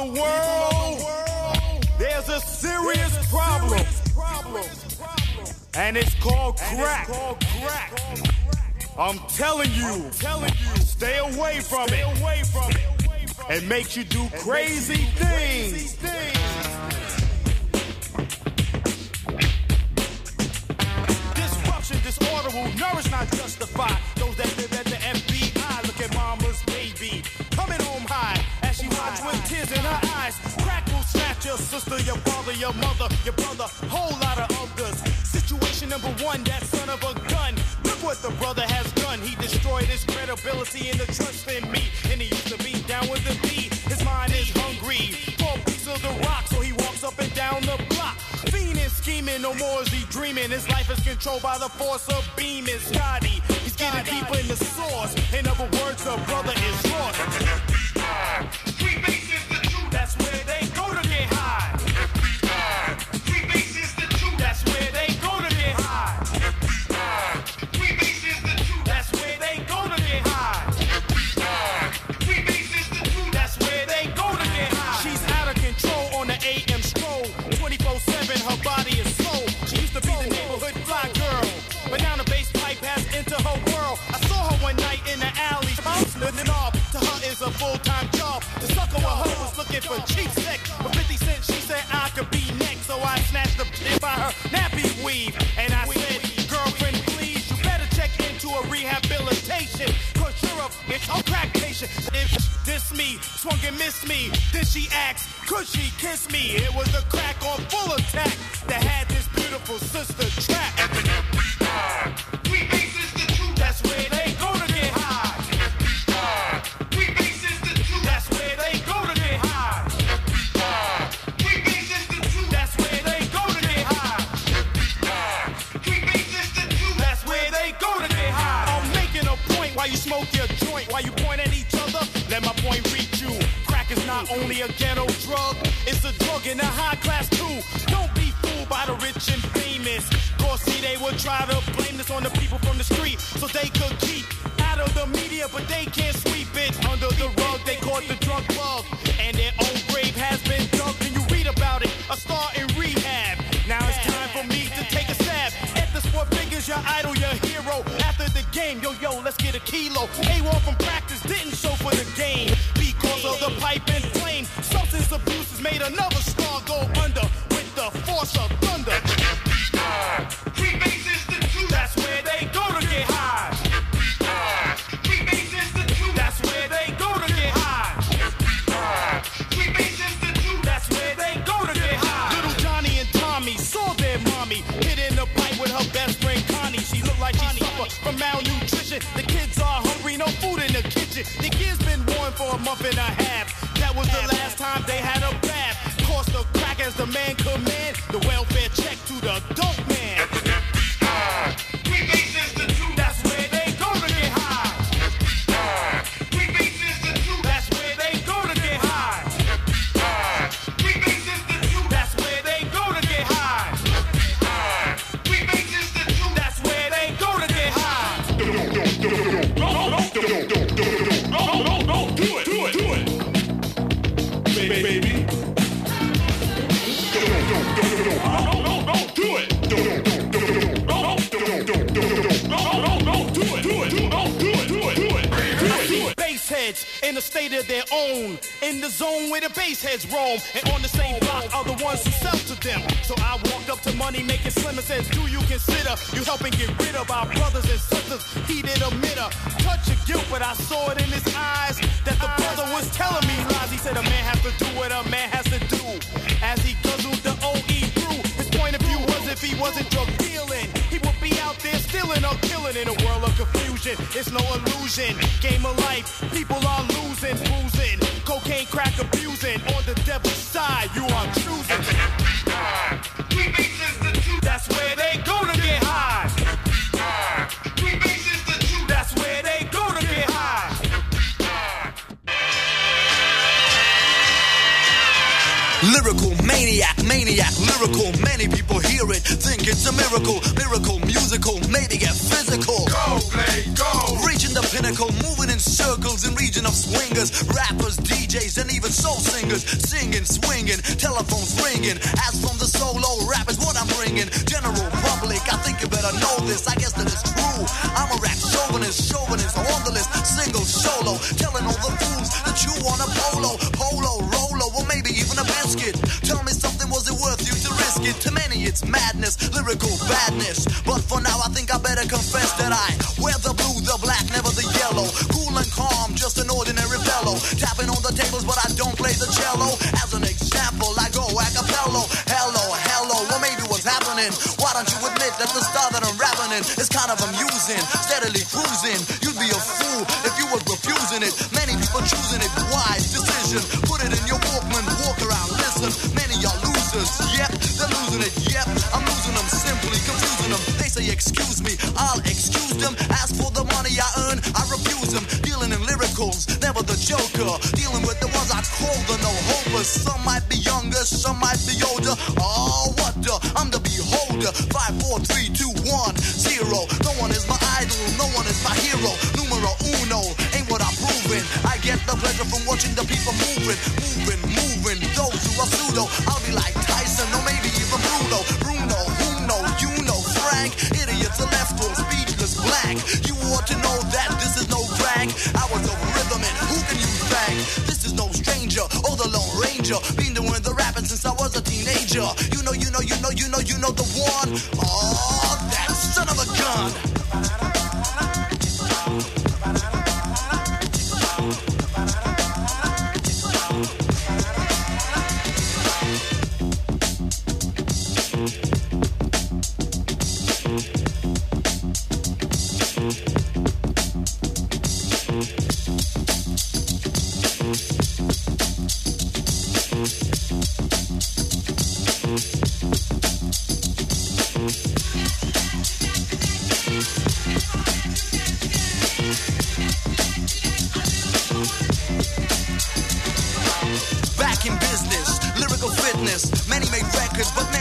the world, there's a serious problem. And it's called crack. I'm telling you, stay away from it. It makes you do crazy things. Disruption, disorder will nourish, not justify. Those that live at the FBI, look at mama's baby. Tears in her eyes. Crack will snatch your sister, your father, your mother, your brother, whole lot of others. Situation number one, that son of a gun. Look what the brother has done. He destroyed his credibility and the trust in me. And he used to be down with the B. His mind is hungry for a piece of the rock, so he walks up and down the block. Fiending, scheming, no more is he dreaming. His life is controlled by the force of beaming. Scotty, he's getting deeper in the source. In other words, the brother is lost. For cheap sex. For 50 cents, she said I could be next. So I snatched the tip by her nappy weave. And I said, girlfriend, please, you better check into a rehabilitation. Cause you're a bitch, crack patient. If this me, swung and missed me. Then she asked, could she kiss me? It was a crack on full attack that had this beautiful sister trapped. A and a half. That was the last time they had a bath. Cost the crack as the man command. Confusion. It's no illusion. Game of life, people are losing, bruising, cocaine, crack abusing. On the devil's side, you are choosing. That's where they go to get high. That's where they go to get high. Lyrical maniac, maniac, lyrical. Many people hear it, think it's a miracle. Miracle, musical, maybe get physical. Cynical, moving in circles in region of swingers, rappers, DJs, and even soul singers, singing, swinging, telephones ringing. As from the solo rap is what I'm bringing. General public, I think you better know this. I guess that it's true. I'm a rap chauvinist, chauvinist on the list, single solo, telling all the fools that you want a polo, polo, rolo, or maybe even a biscuit. Tell me something, was it worth you to risk it? To many, it's madness, lyrical badness. But for now, I think I better confess that the style that I'm rapping in is kind of amusing? Steadily cruising,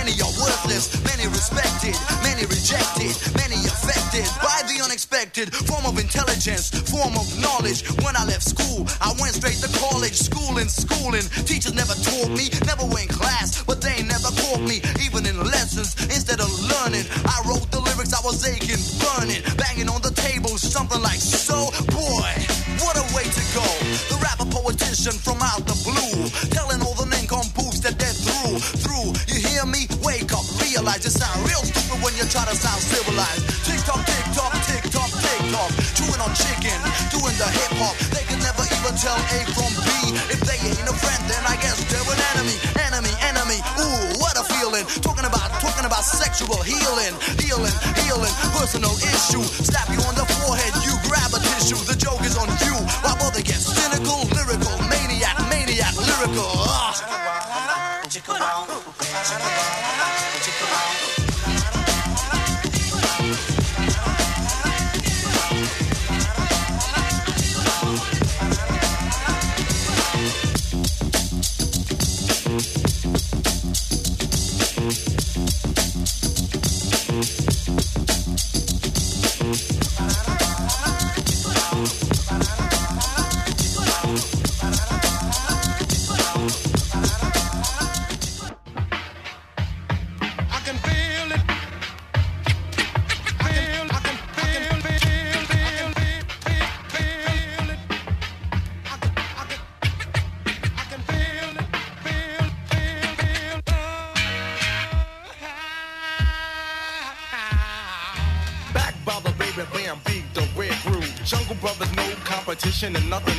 many are worthless. Many respected, many rejected, many affected by the unexpected form of intelligence, form of knowledge. When I left school, I went straight to college, schooling, schooling. Teachers never taught me, never went class, but they never caught me, even in lessons. Instead of learning, I wrote the lyrics I was aching, burning, banging on the table, something like so. Boy, what a way to go. The rapper politician from out the sound real stupid when you try to sound civilized. Tick tock, tick tock, tick tock, tick tock. Chewing on chicken, doing the hip hop. They can never even tell A from B. If they ain't a friend, then I guess they're an enemy. Enemy, enemy. Ooh, what a feeling. Talking about, talking about sexual healing, healing, healing. Personal issue. Slap you on the forehead, you grab a tissue. The joke is on you. Why bother get cynical, competition and nothing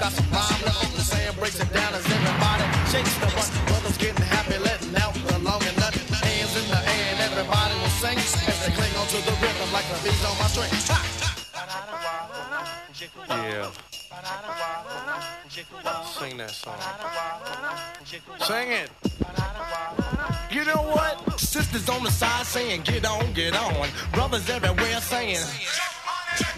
got some rhyme on the sand. Breaks it down as everybody shakes the butt. Brothers getting happy, letting out the long and nut. Hands in the air and everybody will sing as they cling onto the rhythm like the beats on my string. Ha! Yeah. Sing that song. Sing it. You know what? Sisters on the side saying, get on, get on. Brothers everywhere saying,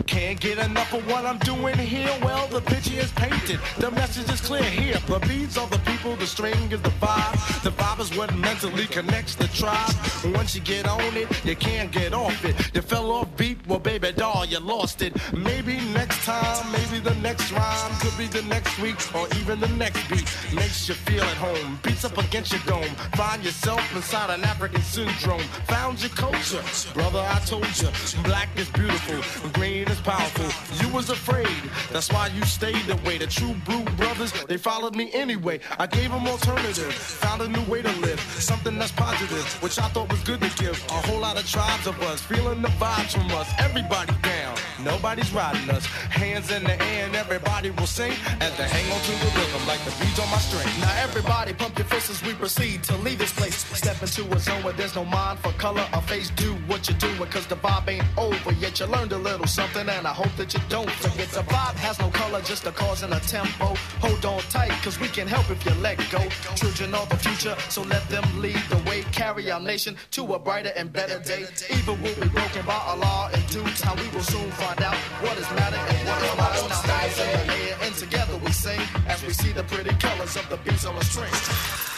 can't get enough of what I'm doing here. Well, the picture is painted. The message is clear here. The beats are the people, the string is the vibe. The vibe is what mentally connects the tribe. Once you get on it, you can't get off it. You fell off beat, well, baby doll, you lost it. Maybe next time, maybe the next rhyme, could be the next week, or even the next beat. Makes you feel at home. Beats up against your dome. Find yourself inside an African syndrome. Found your culture. Brother, I told you, black is beautiful, green is powerful. You was afraid, that's why you stayed away. The true blue brothers, they followed me anyway. I gave them alternative, found a new way to live, something that's positive, which I thought was good to give. A whole lot of tribes of us, feeling the vibes from us. Everybody down, nobody's riding us. Hands in the air and everybody will sing as they hang on to the rhythm like the beats on my string. Now everybody pump your fists as we proceed to leave this place. Step into a zone where there's no mind for color or face. Do what you're doing, cause the vibe ain't over yet. You learned a little something and I hope that you don't forget. The vibe has no color, just a cause and a tempo. Hold on tight, cause we can help if you let go. Children of the future, so let them lead the way. Carry our nation to a brighter and better day. Evil will be broken by Allah in due time. We will soon find out what is matter and what is not. In the air and together we sing as we see the pretty colors of the beats on the string.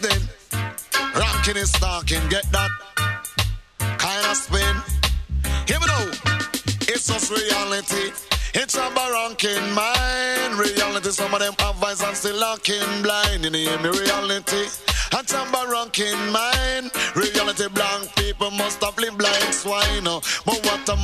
Listening. Ranking is talking, get that kind of spin. Hear me now. It's just reality. It's a ranking mind. Reality, some of them have eyes and still looking blind. You hear me, reality. Some ranking mind. Reality, blank people must have lived blind swine. But what about the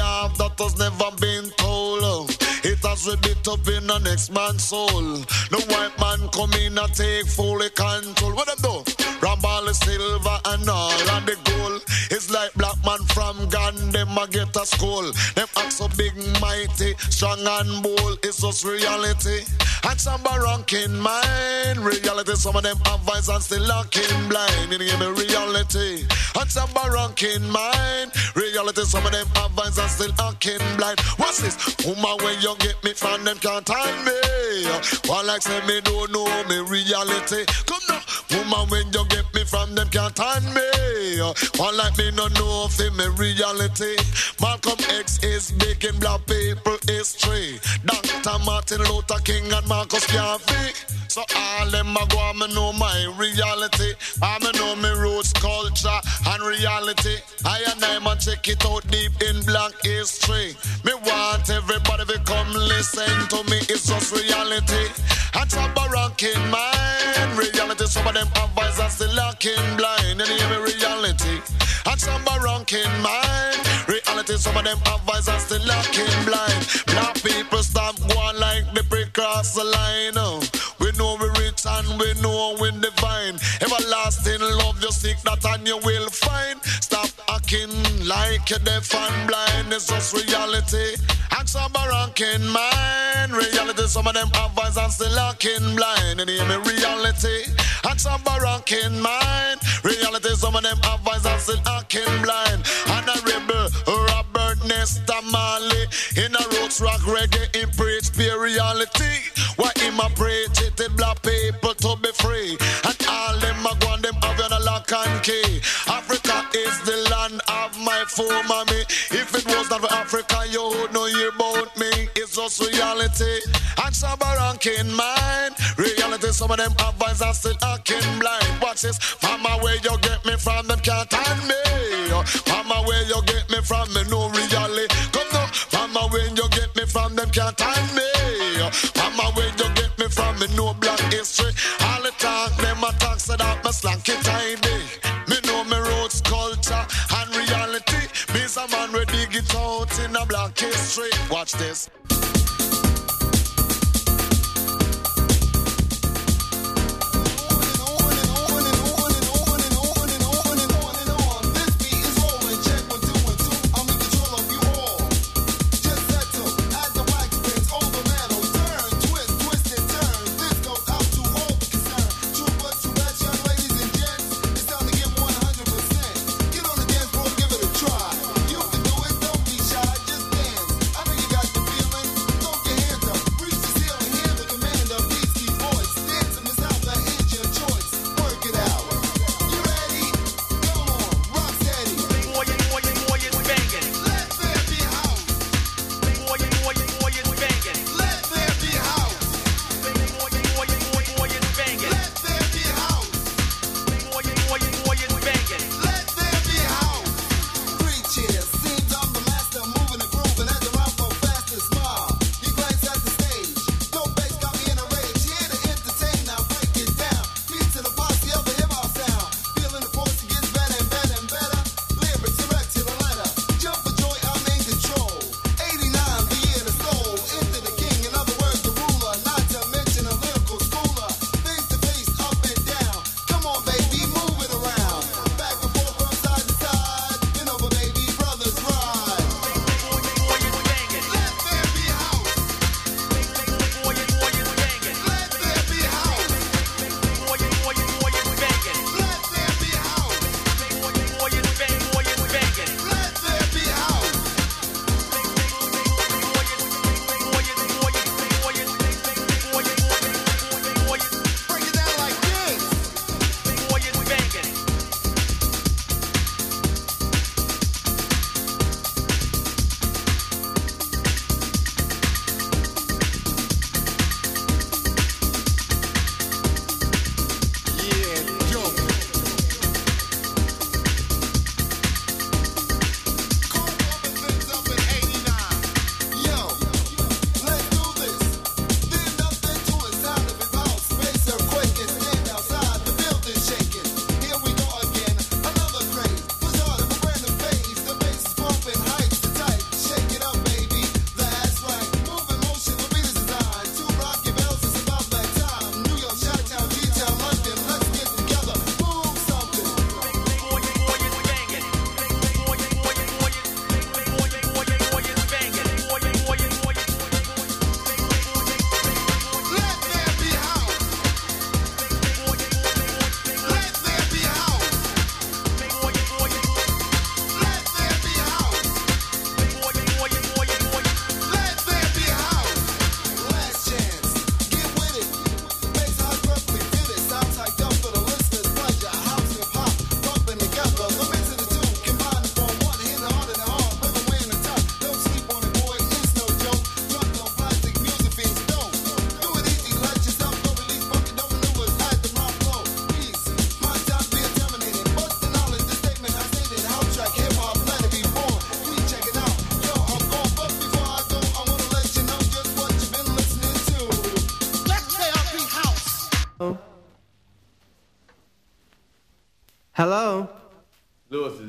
have that has never been told? It has ripped up in the next man's soul. The white man come in and take fully control. What them do? Ramball silver and all and the gold. It's like black man from Ghana, them a get a school. Them act so big, mighty, strong and bold. It's just reality. And some are ranking mind. Reality, some of them have eyes and still looking blind. You hear me? Reality. And some are ranking mind. Reality, some of them have eyes and still looking blind. What's this? Woman, when you get me from them can't hand me. One like say me don't know me reality. Come now, woman, when you get me from them can't hand me. One like me no know fi me reality. Malcolm X is in black people history. Dr. Martin Luther King and Marcus Garvey. So all them a go me know my reality. I know me roots, culture and reality. I and I man check it out deep in black history. Me want everybody to come listen to me. It's just reality. And some are ranking mind. Reality, some of them and still looking blind. And hear me reality. And some are ranking mind. Reality, some of them and still looking blind. Black people stop going like the cross the line. oh. Know we rich and we know we divine. Everlasting love, you seek that and you will find. Stop acting like you're deaf and blind. It's just reality. And some are ranking mind. Reality, some of them have eyes and still looking blind. And hear me, reality. And some are ranking mind. Reality, some of them have eyes and still looking blind. And a rebel, Robert Nesta Marley. In a roots rock reggae, in pure reality. Why him a preach it, it black people to be free. And all them a go and them have a lock and key. Africa is the land of my mommy. If it was not for Africa, you would know hear about me. It's just reality. And some are ranking mind. Reality, some of them have eyes and still acting blind. Watch this. Mama, where you get me from, them can't hand me. Mama, where you get me from, me no reality. Them can't hand me. Mama, where you get me from, me no black history. All the talk, them a talk, so that me slank it tidy. Me know me roots, culture, and reality. Me's a man we dig it out in a black history. Watch this.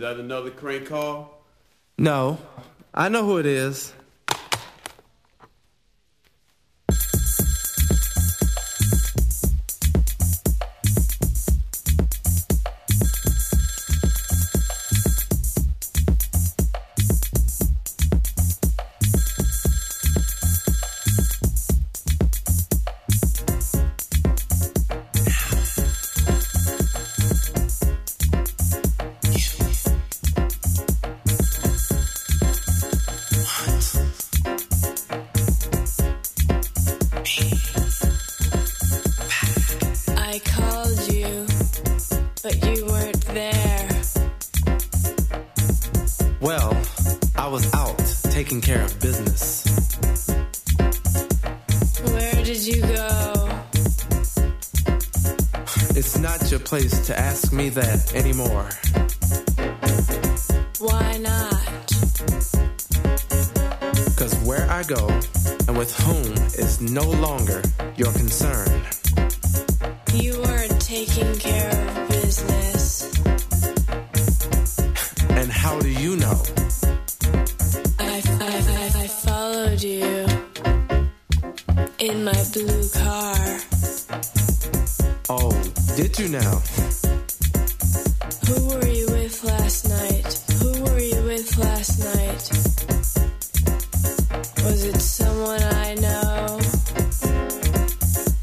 That another crank call? No, I know who it is. Care of business. Where did you go? It's not your place to ask me that anymore.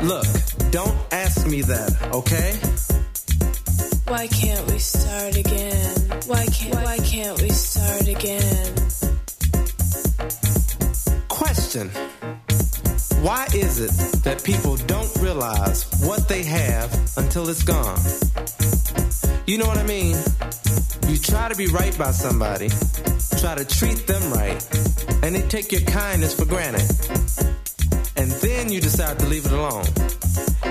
Look, don't ask me that, okay? Why can't we start again? Why can't why can't we start again? Question. Why is it that people don't realize what they have until it's gone? You know what I mean? You try to be right by somebody, try to treat them right, and they take your kindness for granted. And then you decide to leave it alone.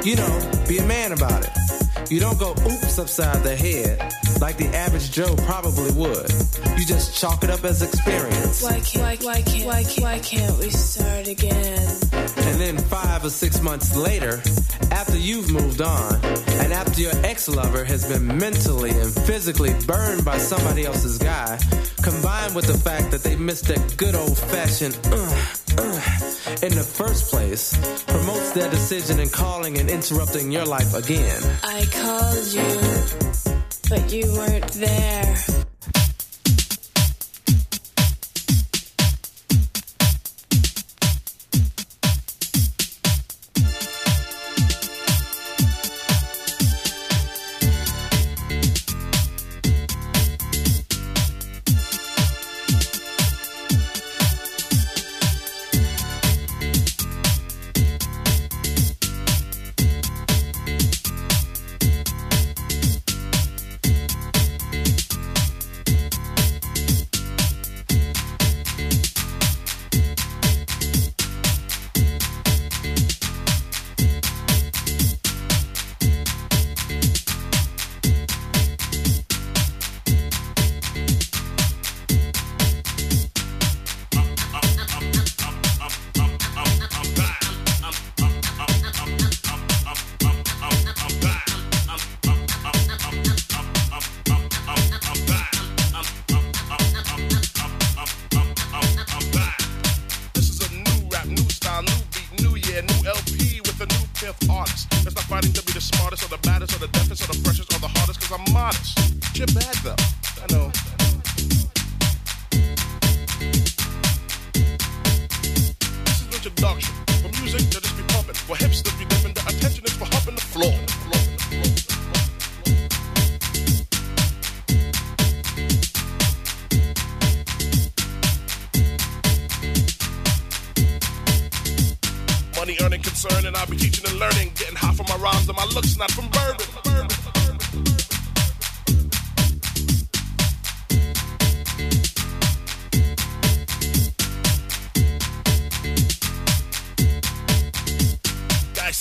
You know, be a man about it. You don't go oops upside the head like the average Joe probably would. You just chalk it up as experience. Why can't why, why can't why can't why can't we start again? And then five or six months later, after you've moved on, and after your ex lover has been mentally and physically burned by somebody else's guy, combined with the fact that they missed that good old fashioned uh, uh, in the first place, promotes their decision in calling and interrupting your life again. I called you, but you weren't there.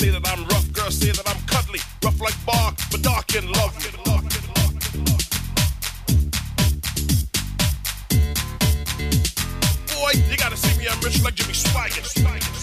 Say that I'm rough, girls say that I'm cuddly. Rough like bark, but dark and lovely. Boy, you gotta see me, I'm rich like Jimmy Swaggart.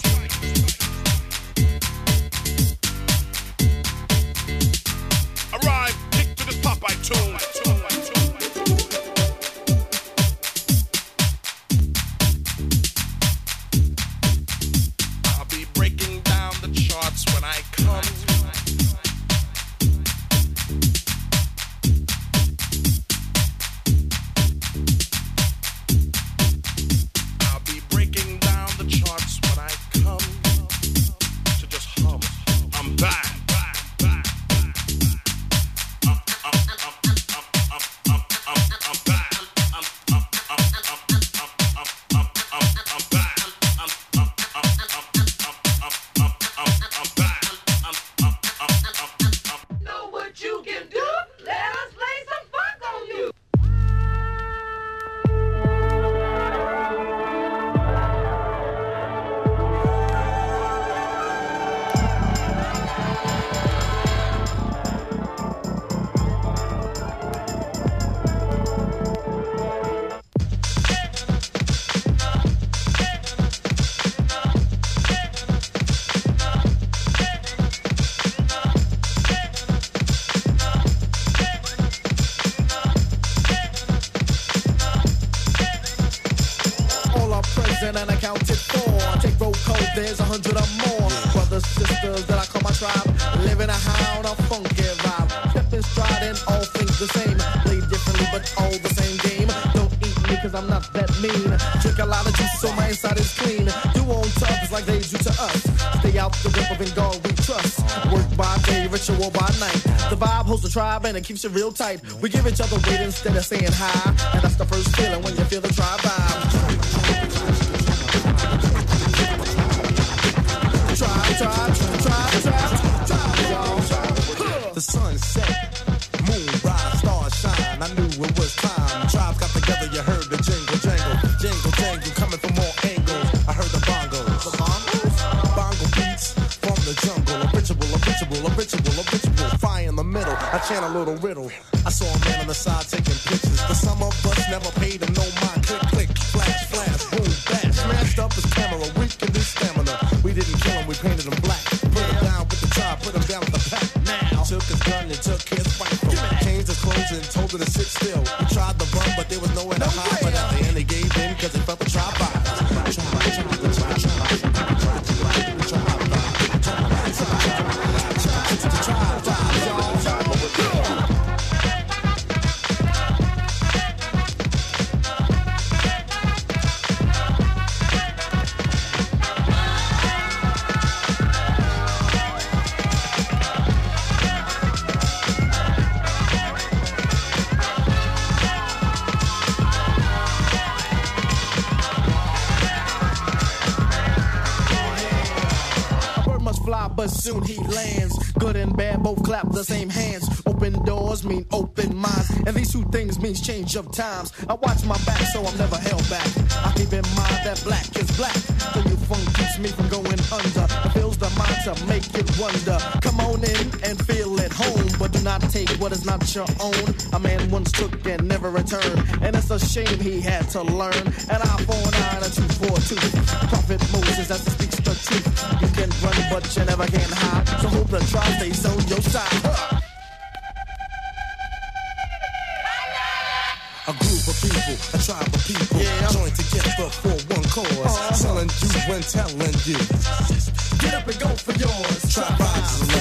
tribe and it keeps you real tight. We give each other weight instead of saying hi. And that's the first feeling when you feel the tribe vibe. to sit still. the same hands. Open doors mean open minds, and these two things means change of times. I watch my back so I'm never held back. I keep in mind that black is black, so new funk keeps me from going under. It fills the mind to make it wonder. Come on in and feel at home, but do not take what is not your own. A man once took and never returned, and it's a shame he had to learn. An eye for an eye and a two for two. Prophet Moses, as he speaks the truth. You can run, but you never can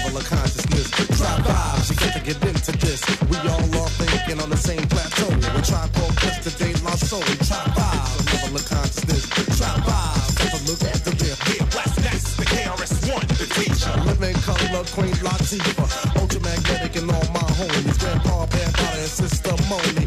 level of consciousness. Try vibes, you gotta get into this. We all are thinking on the same plateau. We try to press the day my soul. Top vibes, level of consciousness. Try vibes, never look at the rear Yeah, what's next? The KRS-One, the teacher. Living color, Queen Latifah. Ultramagnetic and all my homies. Grandpa, Grandpa, and Sister Mona.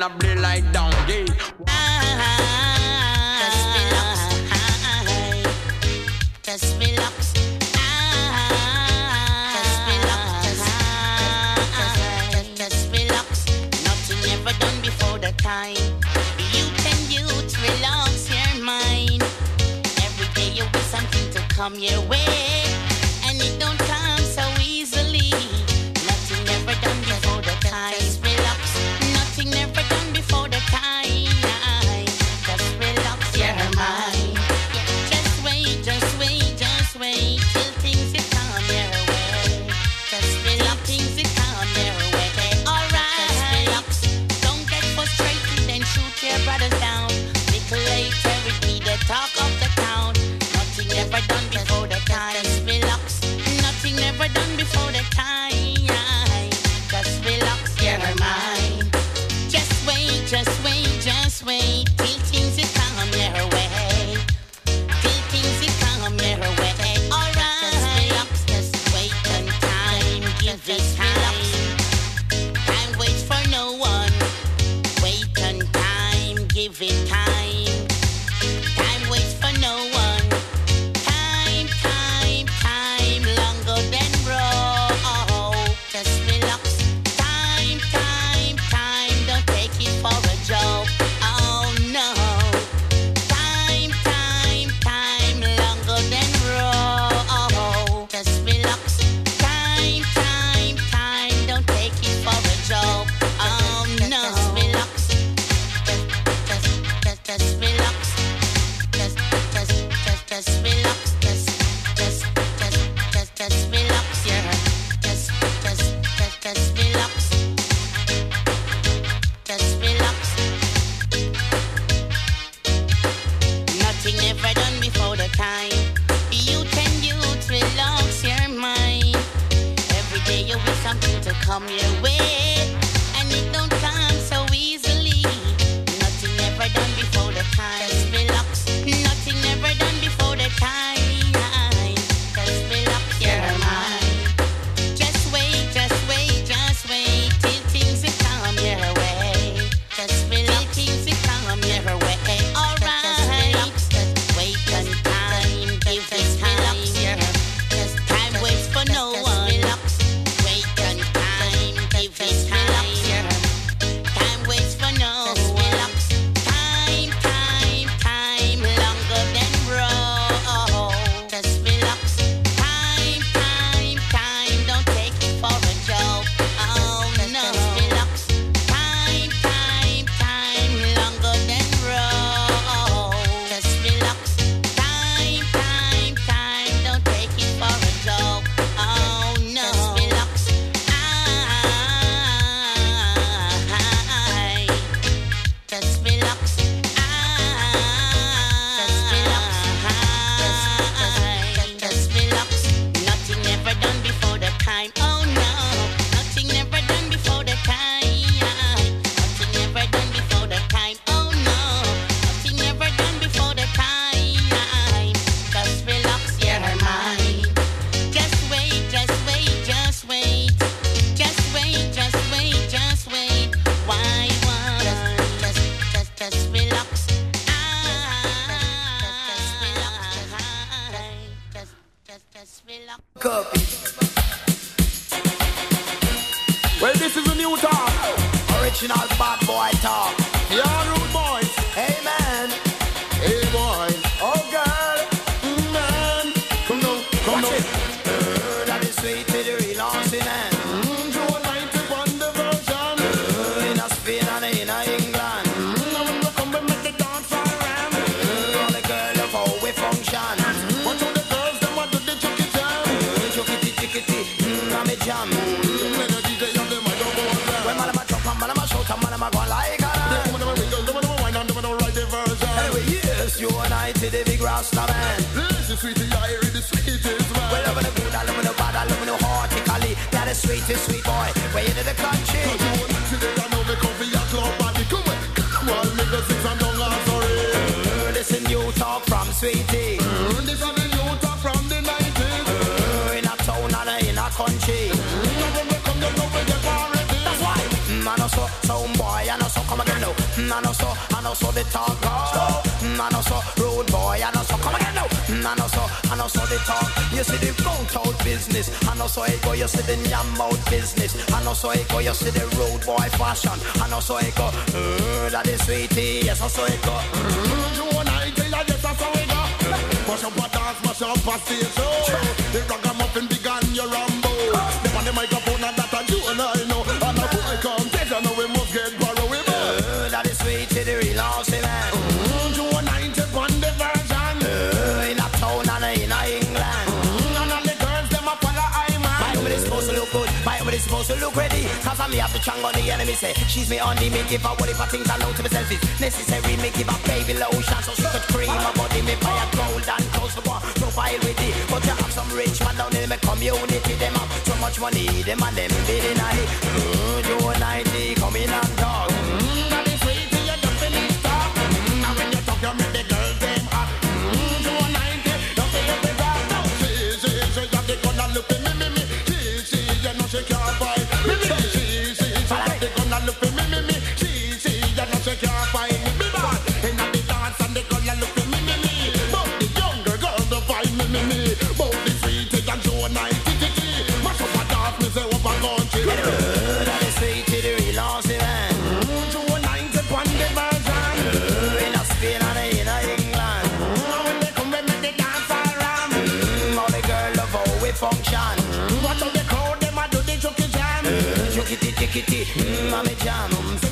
And a play like donkey. Just sweetie, I hear the sweetest man. Well, loving the good, I love the bad, I love the hortically. That is sweetest sweet boy. Way into the country. Cause you want today, I know me for your club body. Come on, come on, nigga, six and down, I'm sorry. Uh, listen, you talk from sweetie. Uh, this is new talk from the 90s. Uh, in a town and in a country. When come, you know we get already. That's why. Mm, I know so, some boy, I know so, come again now. Mm, I know so, I know so the talk go. Mm, I know so, know so, I know so the talk. You see the front out business. I know so it go, you see the yam out business. I know so it go, you see the rude boy fashion. I know so it go, uh, that is sweetie, yes, I saw it go. Uh, you want I tell you, yes, that's how we go. Mash up a dance, mash up a stage show. The ragamuffin big I'm me have to chang on the enemy say. She's me on the me give her what if I think I know to myself is necessary. Me give her baby lotion so she could cream her body. Me buy a gold and close the one profile with it. But you have some rich man down in my community. Them have so much money. Them and them bidding a hit. Mm, Joe 90 coming and mm, I'm a jam.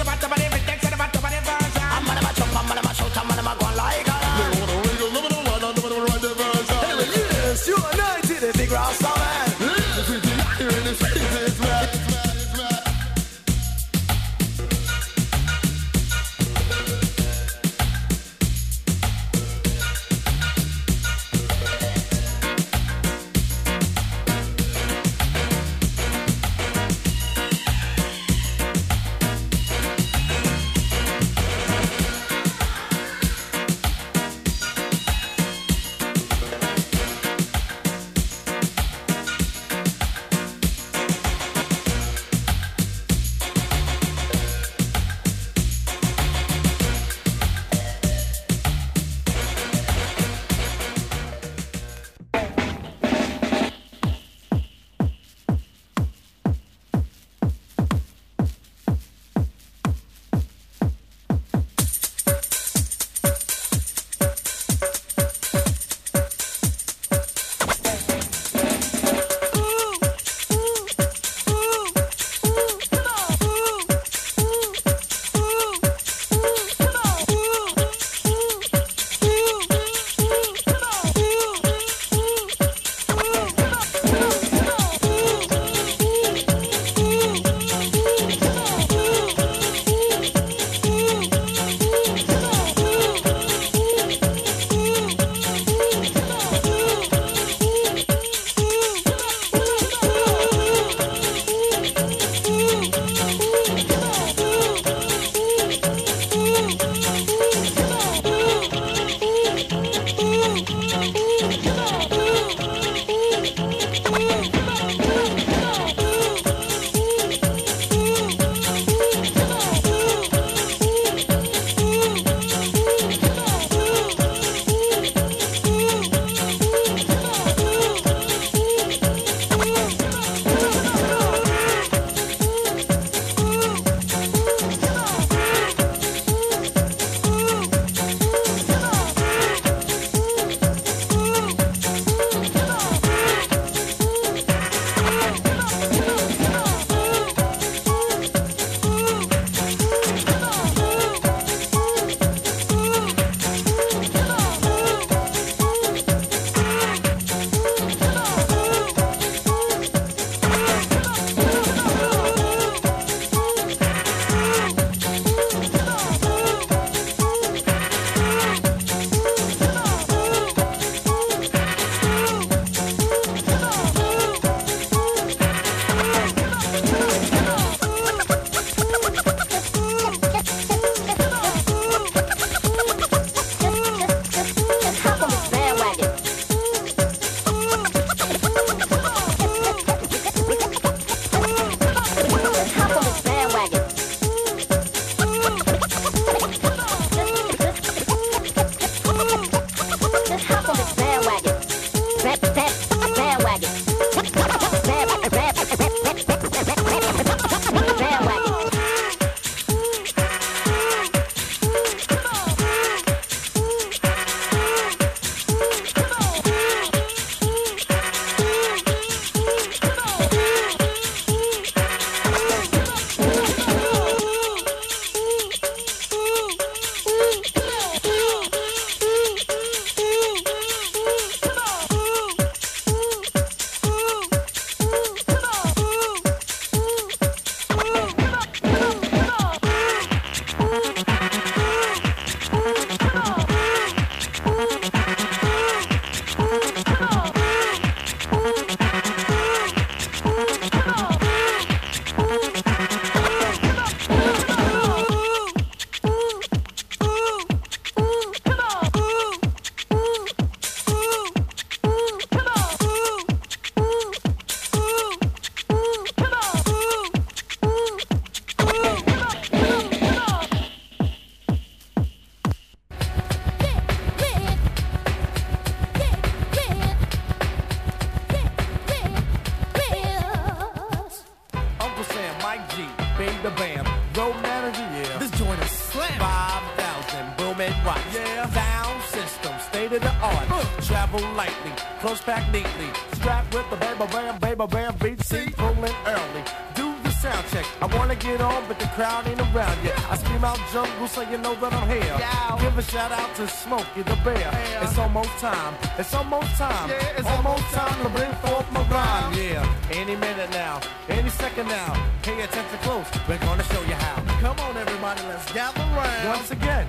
Shout out to Smokey the Bear. It's almost time. It's almost time. Yeah, it's almost time to bring forth my rhyme. Yeah, any minute now, any second now. Pay attention close. We're gonna show you how. Come on, everybody, let's gather round. Once again,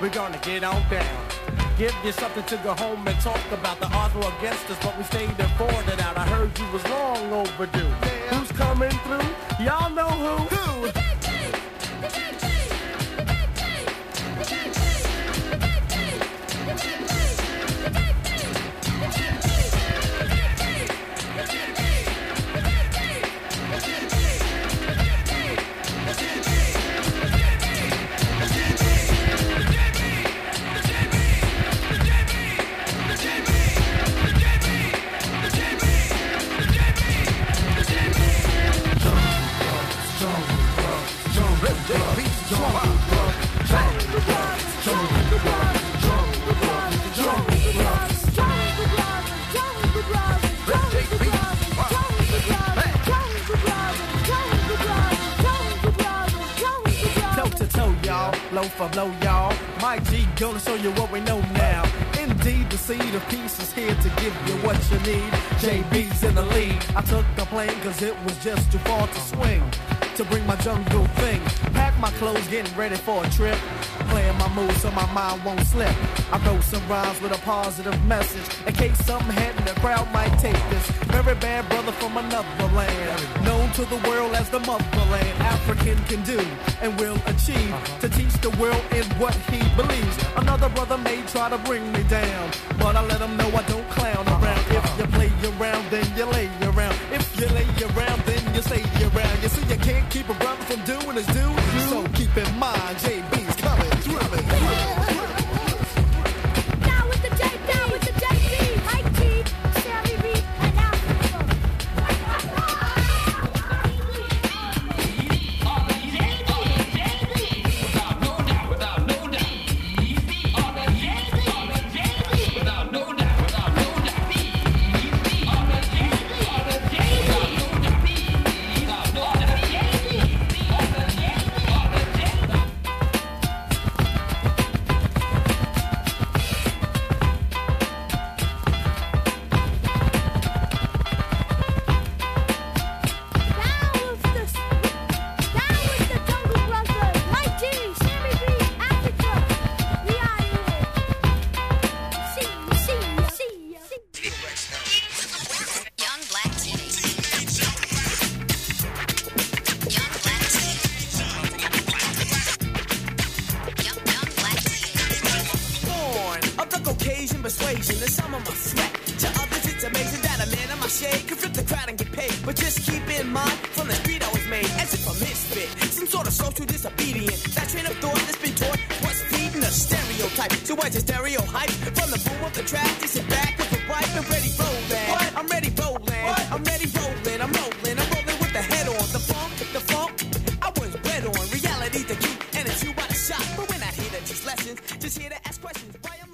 we're gonna get on down. Give you something to go home and talk about. The odds were against us, but we stayed and fought it out. I heard you was long overdue. Who's coming through? Y'all know who? Who? Seed of peace is here to give you what you need. JB's in the lead. I took a plane cause it was just too far to swing. To bring my jungle thing. Pack my clothes, getting ready for a trip. Playing my moves so my mind won't slip. I wrote some rhymes with a positive message. In case something happened, the crowd might take this. Very bad brother from another land. Known to the world as the motherland. African can do and will achieve. To teach the world in what he believes. Another brother may try to bring me down. But I let him know I don't clown around. If you play around, then you lay around. If you lay around, then you stay around. You see, you can't keep a brother from doing his due.